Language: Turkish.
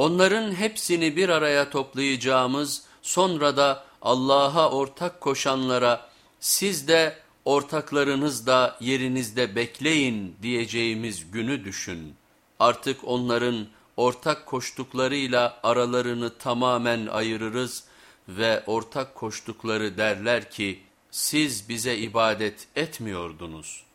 Onların hepsini bir araya toplayacağımız sonra da Allah'a ortak koşanlara siz de ortaklarınız da yerinizde bekleyin diyeceğimiz günü düşün. Artık onların ortak koştuklarıyla aralarını tamamen ayırırız ve ortak koştukları derler ki siz bize ibadet etmiyordunuz.''